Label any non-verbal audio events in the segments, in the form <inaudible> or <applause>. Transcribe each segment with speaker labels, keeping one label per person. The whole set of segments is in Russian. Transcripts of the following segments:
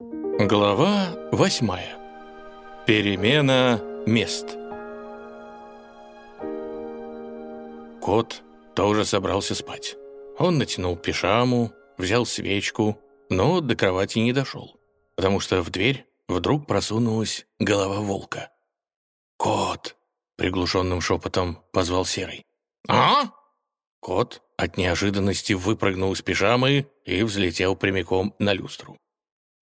Speaker 1: Глава восьмая. Перемена мест. Кот тоже собрался спать. Он натянул пижаму, взял свечку, но до кровати не дошел, потому что в дверь вдруг просунулась голова волка. «Кот!» — приглушенным шепотом позвал Серый. «А?» Кот от неожиданности выпрыгнул из пижамы и взлетел прямиком на люстру.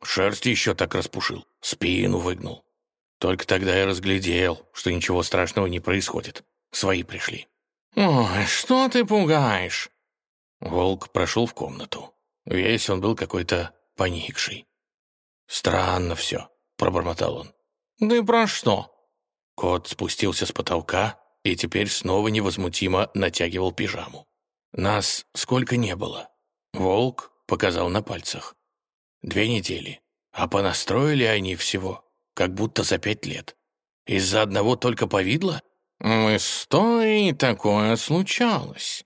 Speaker 1: Шерсть еще так распушил, спину выгнул. Только тогда я разглядел, что ничего страшного не происходит. Свои пришли. «Ой, что ты пугаешь?» Волк прошел в комнату. Весь он был какой-то поникший. «Странно все», — пробормотал он. «Да про что?» Кот спустился с потолка и теперь снова невозмутимо натягивал пижаму. Нас сколько не было. Волк показал на пальцах. Две недели. А понастроили они всего, как будто за пять лет. Из-за одного только повидло? В истории такое случалось.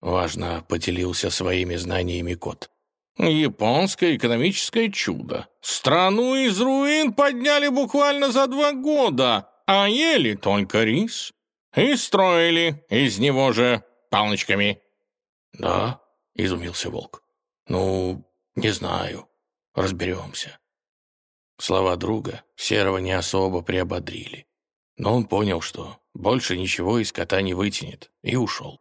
Speaker 1: Важно поделился своими знаниями кот. Японское экономическое чудо. Страну из руин подняли буквально за два года, а ели только рис. И строили из него же палочками. «Да?» — изумился волк. «Ну, не знаю. Разберемся». Слова друга Серого не особо приободрили. Но он понял, что больше ничего из кота не вытянет, и ушел.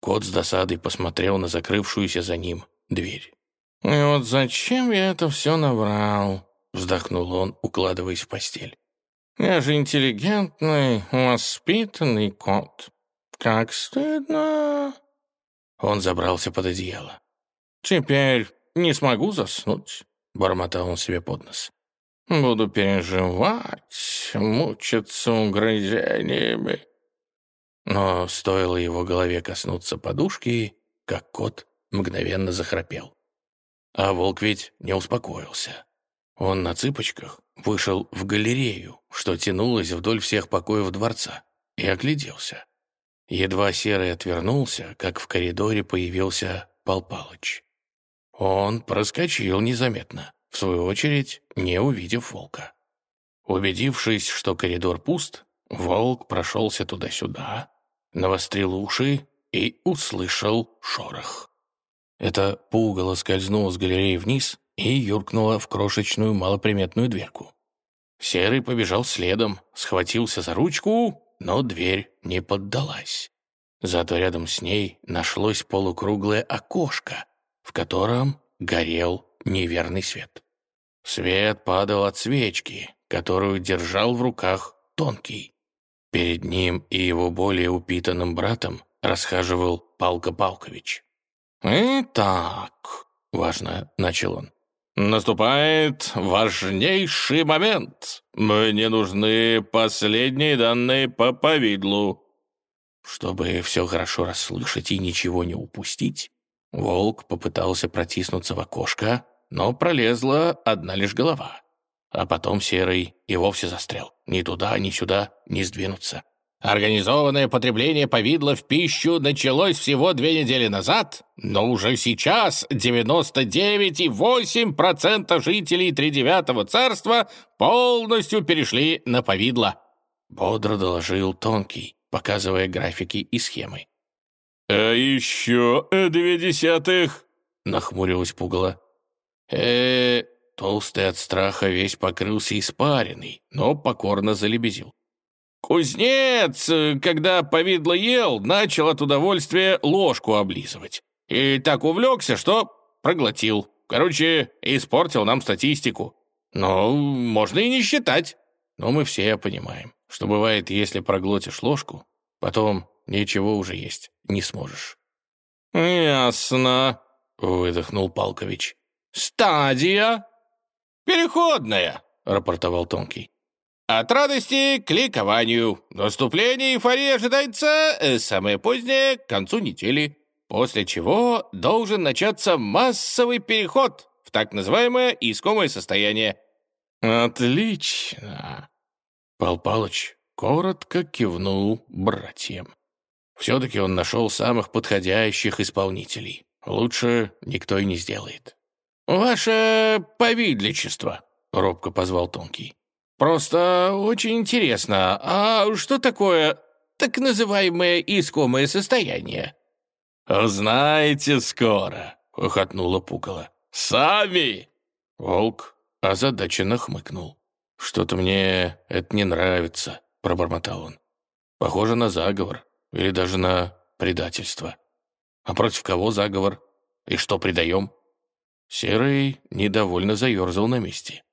Speaker 1: Кот с досадой посмотрел на закрывшуюся за ним дверь. «И вот зачем я это все наврал?» — вздохнул он, укладываясь в постель. «Я же интеллигентный, воспитанный кот. Как стыдно!» Он забрался под одеяло. «Теперь не смогу заснуть», — бормотал он себе под нос. «Буду переживать, мучиться угрызениями». Но стоило его голове коснуться подушки, как кот мгновенно захрапел. А волк ведь не успокоился. Он на цыпочках вышел в галерею, что тянулась вдоль всех покоев дворца, и огляделся. Едва Серый отвернулся, как в коридоре появился Пал Палыч. Он проскочил незаметно, в свою очередь не увидев волка. Убедившись, что коридор пуст, волк прошелся туда-сюда, навострил уши и услышал шорох. Это пугало скользнуло с галереи вниз и юркнуло в крошечную малоприметную дверку. Серый побежал следом, схватился за ручку, но дверь не поддалась. Зато рядом с ней нашлось полукруглое окошко, в котором горел неверный свет. Свет падал от свечки, которую держал в руках тонкий. Перед ним и его более упитанным братом расхаживал Палка Палкович. «Итак», — важно начал он, — «наступает важнейший момент. Мне нужны последние данные по повидлу». Чтобы все хорошо расслышать и ничего не упустить, Волк попытался протиснуться в окошко, но пролезла одна лишь голова. А потом Серый и вовсе застрял. Ни туда, ни сюда не сдвинуться. Организованное потребление повидла в пищу началось всего две недели назад, но уже сейчас 99,8% жителей Тридевятого царства полностью перешли на повидло. Бодро доложил Тонкий, показывая графики и схемы.
Speaker 2: «А еще две десятых?»
Speaker 1: — нахмурилась пугало. э Толстый от страха весь покрылся испаренный, но покорно залебезил. Кузнец, когда повидло ел, начал от удовольствия ложку облизывать. И так увлекся, что проглотил. Короче, испортил нам статистику. Но можно и не считать. Но мы все понимаем, что бывает, если проглотишь ложку, потом ничего уже есть не сможешь».
Speaker 2: «Ясно», — выдохнул Палкович. «Стадия?» «Переходная», — рапортовал Тонкий. «От радости к ликованию. Наступление эйфории ожидается э, самое позднее, к концу недели, после чего должен начаться массовый переход в так называемое искомое состояние».
Speaker 1: «Отлично!» Пал Палыч коротко кивнул братьям. Все-таки он нашел самых подходящих исполнителей. Лучше никто и не сделает.
Speaker 2: «Ваше повидличество», — робко позвал Тонкий. «Просто очень интересно, а что такое так называемое искомое состояние?»
Speaker 1: «Узнаете скоро», — ухотнула Пукола. «Сами!» Волк озадаченно хмыкнул. «Что-то мне это не нравится», — пробормотал он. «Похоже на заговор или даже на предательство. А против кого заговор? И что предаем?» Серый недовольно заерзал на месте.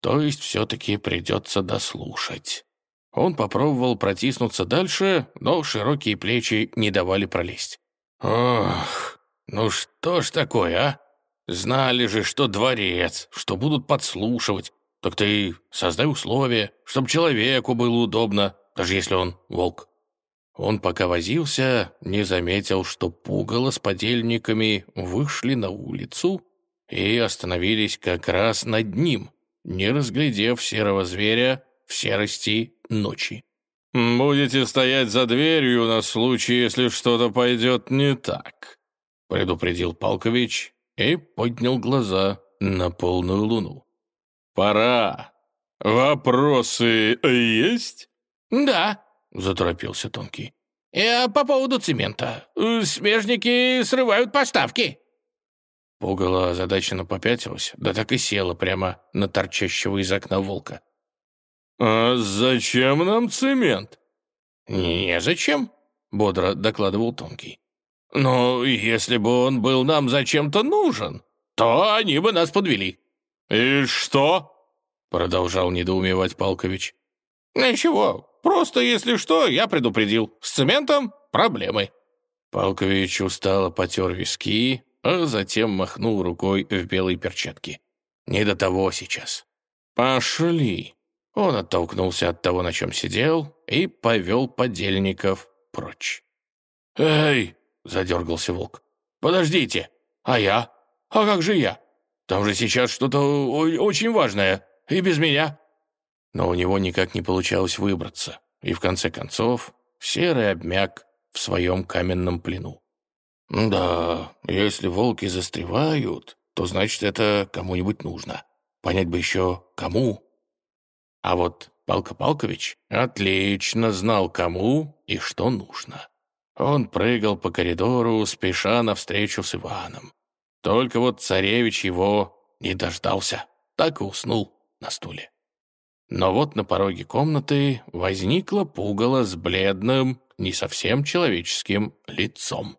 Speaker 1: То есть все-таки придется дослушать. Он попробовал протиснуться дальше, но широкие плечи не давали пролезть. «Ох, ну что ж такое, а? Знали же, что дворец, что будут подслушивать. Так ты создай условия, чтобы человеку было удобно, даже если он волк». Он пока возился, не заметил, что пугало с подельниками вышли на улицу и остановились как раз над ним, не разглядев серого зверя в серости ночи. «Будете стоять за дверью на случай, если что-то пойдет не так», предупредил Палкович и поднял глаза на полную луну. «Пора. Вопросы есть?»
Speaker 2: «Да», —
Speaker 1: заторопился Тонкий.
Speaker 2: «Я по поводу цемента. Смежники срывают поставки».
Speaker 1: Пугало озадаченно попятилась, да так и села прямо на торчащего из окна волка. «А зачем нам цемент?»
Speaker 2: «Незачем», — бодро докладывал Тонкий.
Speaker 1: «Но если бы он был нам зачем-то нужен, то они бы нас подвели». «И что?» — продолжал недоумевать Палкович.
Speaker 2: «Ничего, просто если что, я предупредил. С цементом проблемы».
Speaker 1: Палкович устало потер виски, а затем махнул рукой в белой перчатке. «Не до того сейчас». «Пошли». Он оттолкнулся от того, на чем сидел, и повел подельников прочь. «Эй!» — задергался волк. «Подождите! А я? А как же я? Там же сейчас что-то очень важное, и без меня!» Но у него никак не получалось выбраться, и в конце концов Серый обмяк в своем каменном плену. «Да, если волки застревают, то значит, это кому-нибудь нужно. Понять бы еще, кому а вот Палка Палкович отлично знал, кому и что нужно. Он прыгал по коридору, спеша навстречу с Иваном. Только вот царевич его не дождался, так и уснул на стуле. Но вот на пороге комнаты возникла пугало с бледным, не совсем человеческим лицом.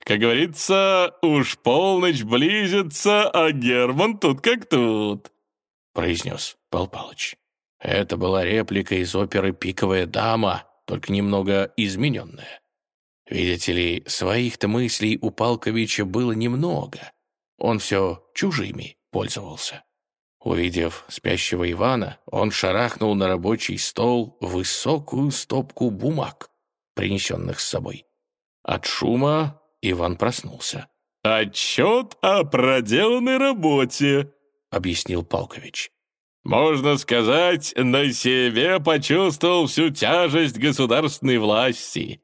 Speaker 1: «Как говорится, уж полночь близится, а Герман тут как тут», — произнес Пал Палыч. Это была реплика из оперы «Пиковая дама», только немного измененная. Видите ли, своих-то мыслей у Палковича было немного. Он все чужими пользовался. Увидев спящего Ивана, он шарахнул на рабочий стол высокую стопку бумаг, принесенных с собой. От шума Иван проснулся. «Отчет о проделанной работе», — объяснил Палкович. Можно сказать, на себе почувствовал всю тяжесть государственной власти».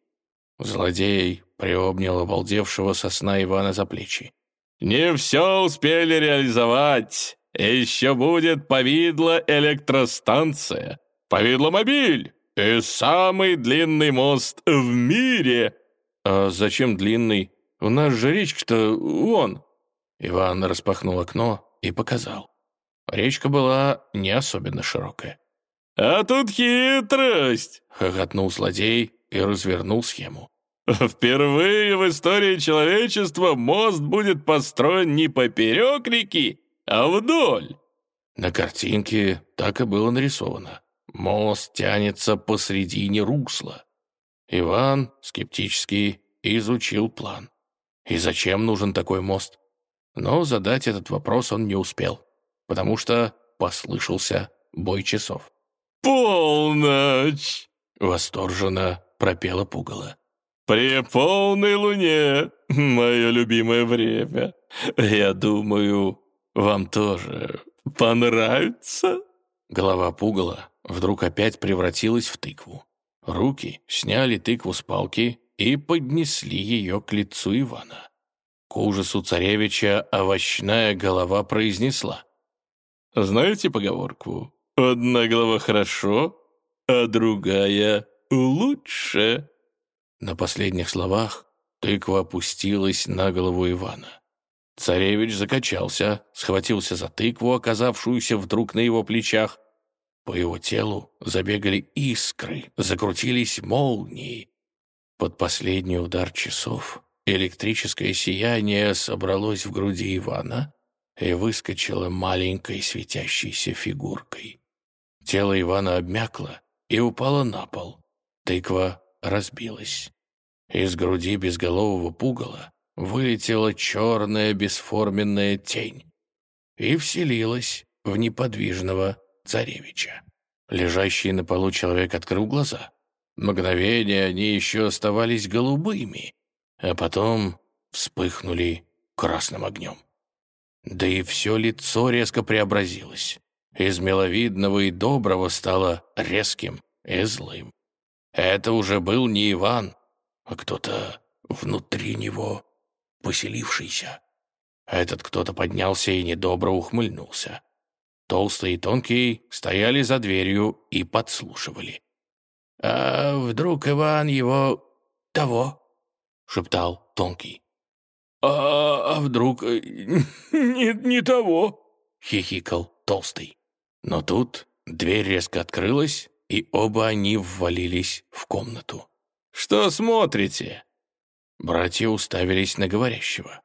Speaker 1: Злодей приобнял обалдевшего сосна Ивана за плечи. «Не все успели реализовать. Еще будет повидло электростанция, повидломобиль и самый длинный мост в мире». «А зачем длинный? У нас же речка-то вон». Иван распахнул окно и показал. Речка была не особенно широкая. «А тут хитрость!» — хохотнул злодей и развернул схему. «Впервые в истории человечества мост будет построен не поперек реки, а вдоль!» На картинке так и было нарисовано. Мост тянется посредине русла. Иван скептически изучил план. И зачем нужен такой мост? Но задать этот вопрос он не успел потому что послышался бой часов. «Полночь!» — восторженно пропела пугало. «При полной луне, <laughs> мое любимое время. Я думаю, вам тоже понравится?» Голова пугала вдруг опять превратилась в тыкву. Руки сняли тыкву с палки и поднесли ее к лицу Ивана. К ужасу царевича овощная голова произнесла. «Знаете поговорку? Одна голова хорошо, а другая лучше». На последних словах тыква опустилась на голову Ивана. Царевич закачался, схватился за тыкву, оказавшуюся вдруг на его плечах. По его телу забегали искры, закрутились молнии. Под последний удар часов электрическое сияние собралось в груди Ивана и выскочило маленькой светящейся фигуркой. Тело Ивана обмякло и упало на пол. Тыква разбилась. Из груди безголового пугала вылетела черная бесформенная тень и вселилась в неподвижного царевича. Лежащий на полу человек открыл глаза. Мгновение они еще оставались голубыми, а потом вспыхнули красным огнем. Да и все лицо резко преобразилось. Из миловидного и доброго стало резким и злым. Это уже был не Иван, а кто-то внутри него поселившийся. Этот кто-то поднялся и недобро ухмыльнулся. Толстый и тонкий стояли за дверью и подслушивали. «А вдруг Иван его... того?» — шептал тонкий. «А, а вдруг... Э, <laughs> не, не того?» — хихикал толстый. Но тут дверь резко открылась, и оба они ввалились в комнату. «Что смотрите?» Братья уставились на говорящего.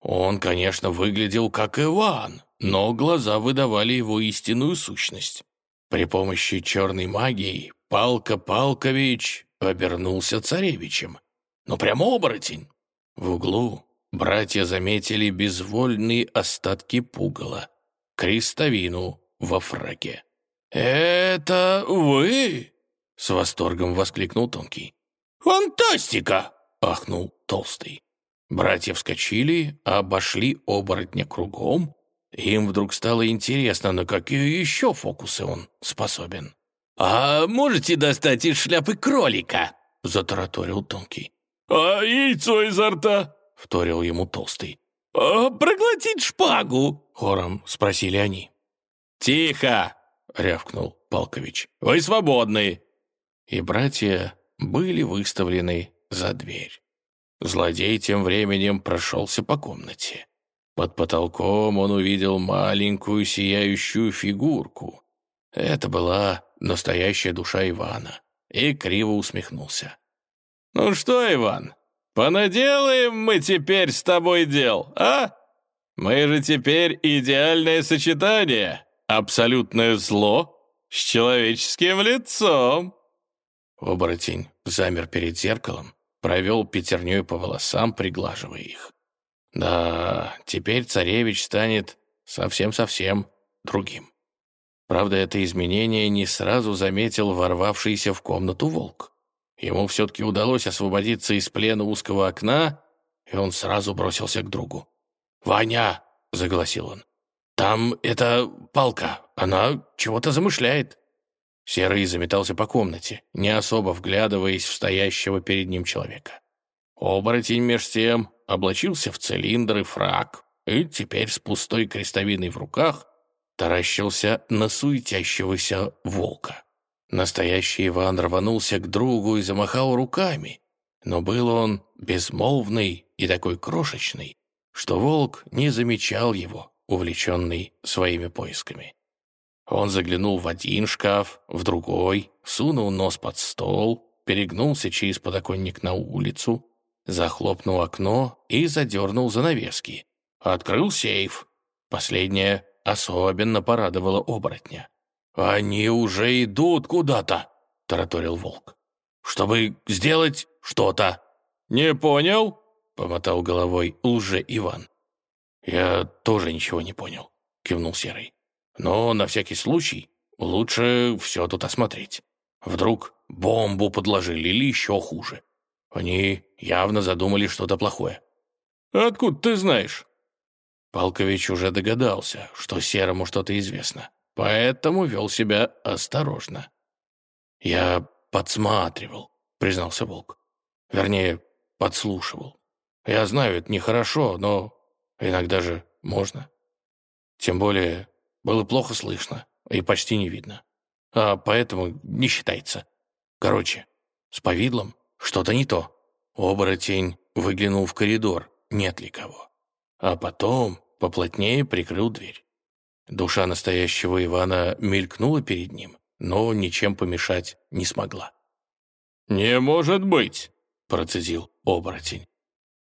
Speaker 1: Он, конечно, выглядел как Иван, но глаза выдавали его истинную сущность. При помощи черной магии Палка Палкович обернулся царевичем. Ну, прямо оборотень. В углу братья заметили безвольные остатки пугала, крестовину во фраке. «Это вы?» — с восторгом воскликнул Тонкий. «Фантастика!» — ахнул Толстый. Братья вскочили, обошли оборотня кругом. Им вдруг стало интересно, на какие еще фокусы он способен. «А можете достать из шляпы кролика?» — затараторил Тонкий. «А яйцо изо рта?» — вторил ему Толстый. «А проглотить шпагу?» — хором спросили они. «Тихо!» — рявкнул Палкович. «Вы свободны!» И братья были выставлены за дверь. Злодей тем временем прошелся по комнате. Под потолком он увидел маленькую сияющую фигурку. Это была настоящая душа Ивана, и криво усмехнулся. «Ну что, Иван, понаделаем мы теперь с тобой дел, а? Мы же теперь идеальное сочетание, абсолютное зло с человеческим лицом». Оборотень замер перед зеркалом, провел пятерней по волосам, приглаживая их. Да, теперь царевич станет совсем-совсем другим. Правда, это изменение не сразу заметил ворвавшийся в комнату волк. Ему все-таки удалось освободиться из плена узкого окна, и он сразу бросился к другу. «Ваня!» — загласил он. «Там эта палка, она чего-то замышляет». Серый заметался по комнате, не особо вглядываясь в стоящего перед ним человека. Оборотень меж тем облачился в цилиндр и фраг, и теперь с пустой крестовиной в руках таращился на суетящегося волка. Настоящий Иван рванулся к другу и замахал руками, но был он безмолвный и такой крошечный, что волк не замечал его, увлеченный своими поисками. Он заглянул в один шкаф, в другой, сунул нос под стол, перегнулся через подоконник на улицу, захлопнул окно и задернул занавески. Открыл сейф. Последнее особенно порадовало оборотня. «Они уже идут куда-то», — тараторил волк. «Чтобы сделать что-то». «Не понял?» — помотал головой лже Иван. «Я тоже ничего не понял», — кивнул Серый. Но на всякий случай лучше все тут осмотреть. Вдруг бомбу подложили или еще хуже. Они явно задумали что-то плохое. «Откуда ты знаешь?» Палкович уже догадался, что Серому что-то известно, поэтому вел себя осторожно. «Я подсматривал», — признался Волк. «Вернее, подслушивал. Я знаю, это нехорошо, но иногда же можно. Тем более было плохо слышно и почти не видно. А поэтому не считается. Короче, с повидлом что-то не то. Оборотень выглянул в коридор, нет ли кого. А потом поплотнее прикрыл дверь. Душа настоящего Ивана мелькнула перед ним, но ничем помешать не смогла.
Speaker 2: «Не может быть!» — процедил
Speaker 1: оборотень.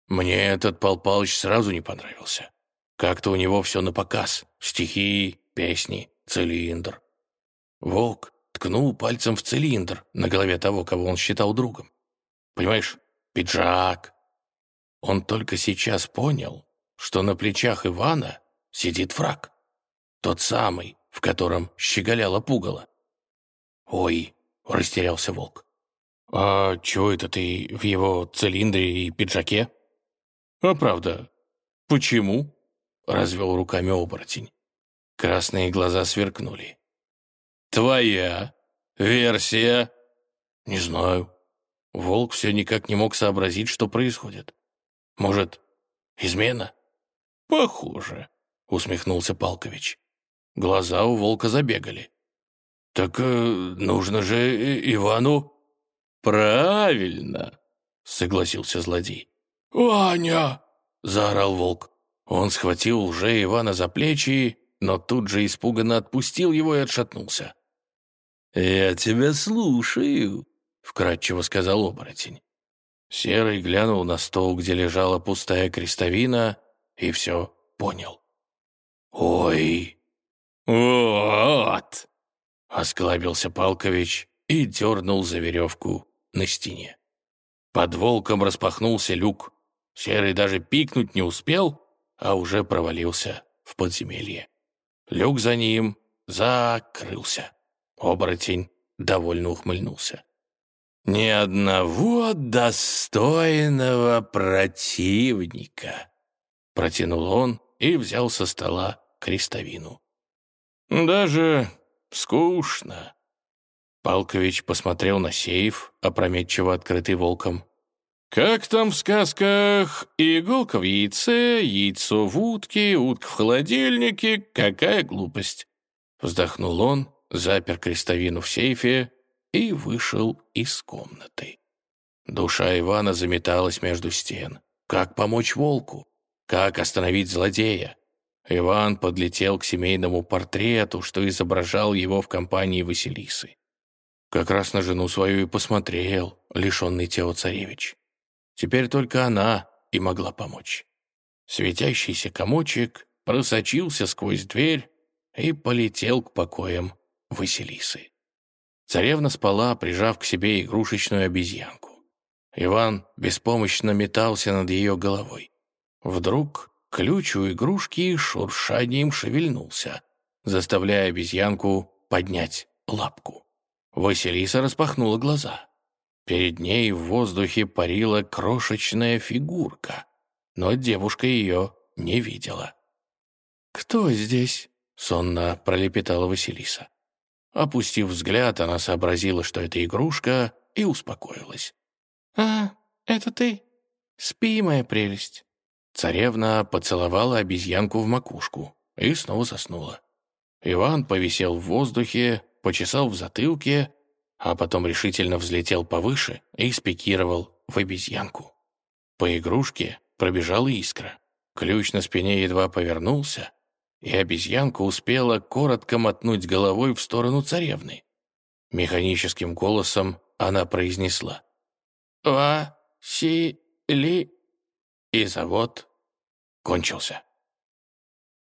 Speaker 1: Мне этот Пал Палыч сразу не понравился. Как-то у него все на показ. Стихи, песни, цилиндр. Волк ткнул пальцем в цилиндр на голове того, кого он считал другом. Понимаешь, пиджак. Он только сейчас понял, что на плечах Ивана сидит враг. Тот самый, в котором щеголяло пугало. «Ой!» — растерялся волк. «А чего это ты в его цилиндре и пиджаке?» «А правда, почему?» — развел руками оборотень. Красные глаза сверкнули. «Твоя версия?» «Не знаю». Волк все никак не мог сообразить, что происходит. «Может, измена?» «Похоже», — усмехнулся Палкович. Глаза у волка забегали. «Так э, нужно же Ивану...» «Правильно», — согласился злодей. «Ваня!» — заорал волк. Он схватил уже Ивана за плечи, но тут же испуганно отпустил его и отшатнулся. «Я тебя слушаю», — вкратчиво сказал оборотень. Серый глянул на стол, где лежала пустая крестовина, и все понял. «Ой!» «Вот!» — осклабился Палкович и дернул за веревку на стене. Под волком распахнулся люк. Серый даже пикнуть не успел, а уже провалился в подземелье. Люк за ним закрылся. Оборотень довольно ухмыльнулся. «Ни одного достойного противника!» Протянул он и взял со стола крестовину. «Даже скучно». Палкович посмотрел на сейф, опрометчиво открытый волком. «Как там в сказках? Иголка в яйце, яйцо в утке, утка в холодильнике. Какая глупость!» Вздохнул он, запер крестовину в сейфе и вышел из комнаты. Душа Ивана заметалась между стен. Как помочь волку? Как остановить злодея? Иван подлетел к семейному портрету, что изображал его в компании Василисы. Как раз на жену свою и посмотрел, лишенный тела царевич. Теперь только она и могла помочь. Светящийся комочек просочился сквозь дверь и полетел к покоям Василисы. Царевна спала, прижав к себе игрушечную обезьянку. Иван беспомощно метался над ее головой. Вдруг ключ у игрушки шуршанием шевельнулся, заставляя обезьянку поднять лапку. Василиса распахнула глаза. Перед ней в воздухе парила крошечная фигурка, но девушка ее не видела. «Кто здесь?» — сонно пролепетала Василиса. Опустив взгляд, она сообразила, что это игрушка, и успокоилась. «А, это ты? Спи, моя прелесть». Царевна поцеловала обезьянку в макушку и снова заснула. Иван повисел в воздухе, почесал в затылке а потом решительно взлетел повыше и спикировал в обезьянку. По игрушке пробежала искра. Ключ на спине едва повернулся, и обезьянка успела коротко мотнуть головой в сторону царевны. Механическим голосом она произнесла «Ва-си-ли...» И завод кончился.